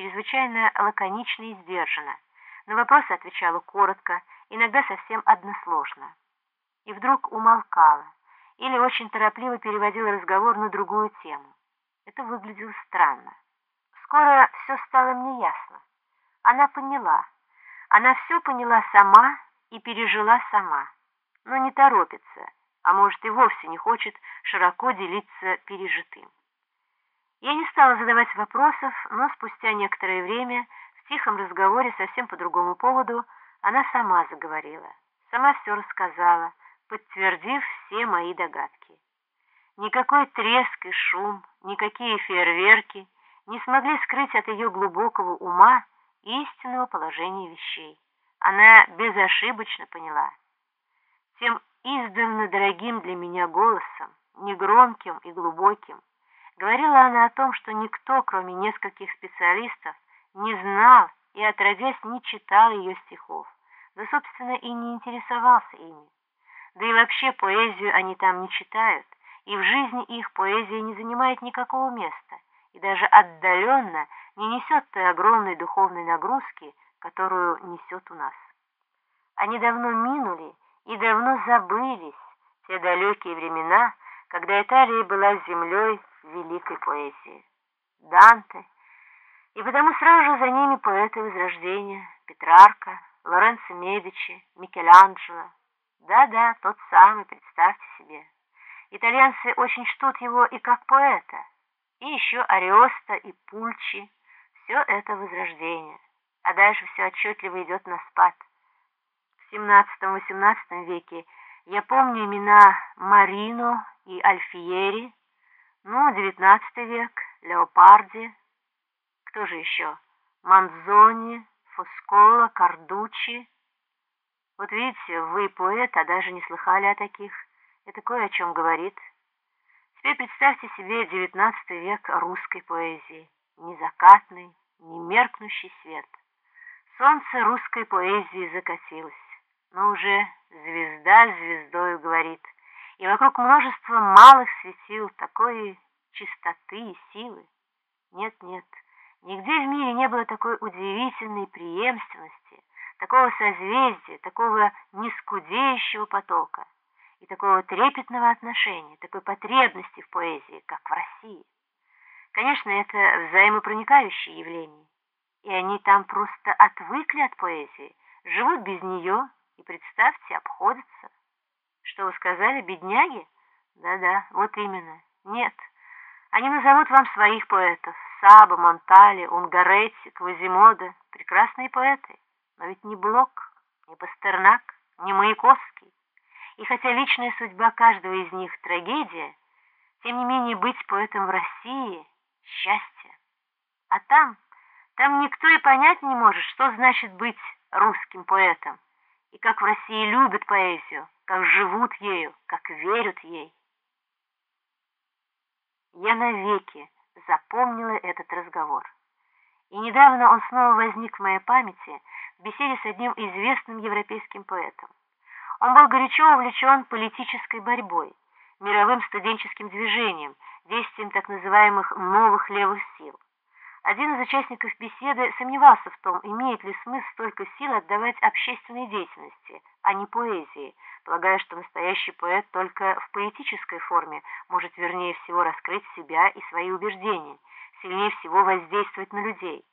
чрезвычайно лаконично и сдержанно. На вопросы отвечала коротко, иногда совсем односложно. И вдруг умолкала или очень торопливо переводила разговор на другую тему. Это выглядело странно. Скоро все стало мне ясно. Она поняла. Она все поняла сама и пережила сама. Но не торопится, а может и вовсе не хочет широко делиться пережитым. Я не стала задавать вопросов, но спустя некоторое время в тихом разговоре совсем по другому поводу она сама заговорила, сама все рассказала, подтвердив все мои догадки. Никакой треск и шум, никакие фейерверки не смогли скрыть от ее глубокого ума истинного положения вещей. Она безошибочно поняла. Тем издавна дорогим для меня голосом, негромким и глубоким, говорила она о том, что никто, кроме нескольких специалистов, не знал и, отродясь, не читал ее стихов, да, собственно, и не интересовался ими. Да и вообще поэзию они там не читают, и в жизни их поэзия не занимает никакого места, и даже отдаленно не несет той огромной духовной нагрузки, которую несет у нас. Они давно минули и давно забылись, те далекие времена, когда Италия была землей великой поэзии. Данте, и потому сразу же за ними поэты Возрождения, Петрарка, Лоренцо Медичи, Микеланджело. Да-да, тот самый, представьте себе. Итальянцы очень чтут его и как поэта, и еще Ариоста и Пульчи. Все это Возрождение, а дальше все отчетливо идет на спад. В 17-18 веке я помню имена Марино и Альфиери, ну, XIX век, Леопарди, кто же еще? Манзони, Фоскола, Кардучи. Вот видите, вы поэт, а даже не слыхали о таких. Это кое о чем говорит. Теперь представьте себе XIX век русской поэзии. Ни закатный, свет. Солнце русской поэзии закатилось, но уже звезда звездою говорит, и вокруг множество малых светил такой чистоты и силы. Нет, нет, нигде в мире не было такой удивительной преемственности, такого созвездия, такого нескудеющего потока и такого трепетного отношения, такой потребности в поэзии, как в России. Конечно, это взаимопроникающие явления, и они там просто отвыкли от поэзии, живут без нее и, представьте, обходятся. Что вы сказали, бедняги? Да-да, вот именно. Нет, они назовут вам своих поэтов. Саба, Монтали, Унгаретти, Квазимода. Прекрасные поэты. Но ведь не Блок, не Пастернак, не Маяковский. И хотя личная судьба каждого из них трагедия, тем не менее быть поэтом в России – счастье. А там, там никто и понять не может, что значит быть русским поэтом, и как в России любят поэзию, как живут ею, как верят ей. Я навеки запомнила этот разговор. И недавно он снова возник в моей памяти в беседе с одним известным европейским поэтом. Он был горячо увлечен политической борьбой, мировым студенческим движением, действием так называемых новых левых сил. Один из участников беседы сомневался в том, имеет ли смысл столько сил отдавать общественной деятельности, а не поэзии, полагая, что настоящий поэт только в поэтической форме может вернее всего раскрыть себя и свои убеждения, сильнее всего воздействовать на людей.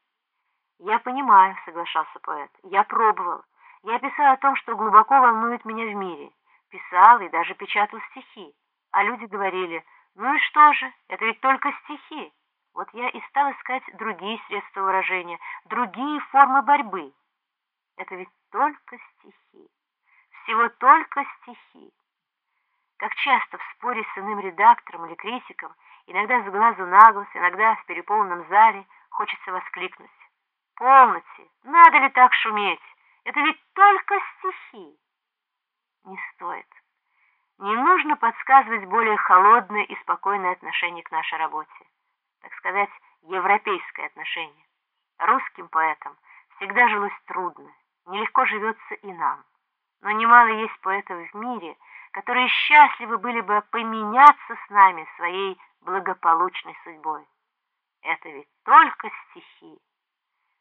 «Я понимаю», — соглашался поэт, — «я пробовал. Я писал о том, что глубоко волнует меня в мире. Писал и даже печатал стихи. А люди говорили, ну и что же, это ведь только стихи. Вот я и стал искать другие средства выражения, другие формы борьбы. Это ведь только стихи. Всего только стихи. Как часто в споре с иным редактором или критиком, иногда с глазу на глаз, иногда в переполненном зале, хочется воскликнуть. «Полноте! Надо ли так шуметь? Это ведь только стихи!» Не стоит. Не нужно подсказывать более холодное и спокойное отношение к нашей работе так сказать, европейское отношение. Русским поэтам всегда жилось трудно, нелегко живется и нам. Но немало есть поэтов в мире, которые счастливы были бы поменяться с нами своей благополучной судьбой. Это ведь только стихи.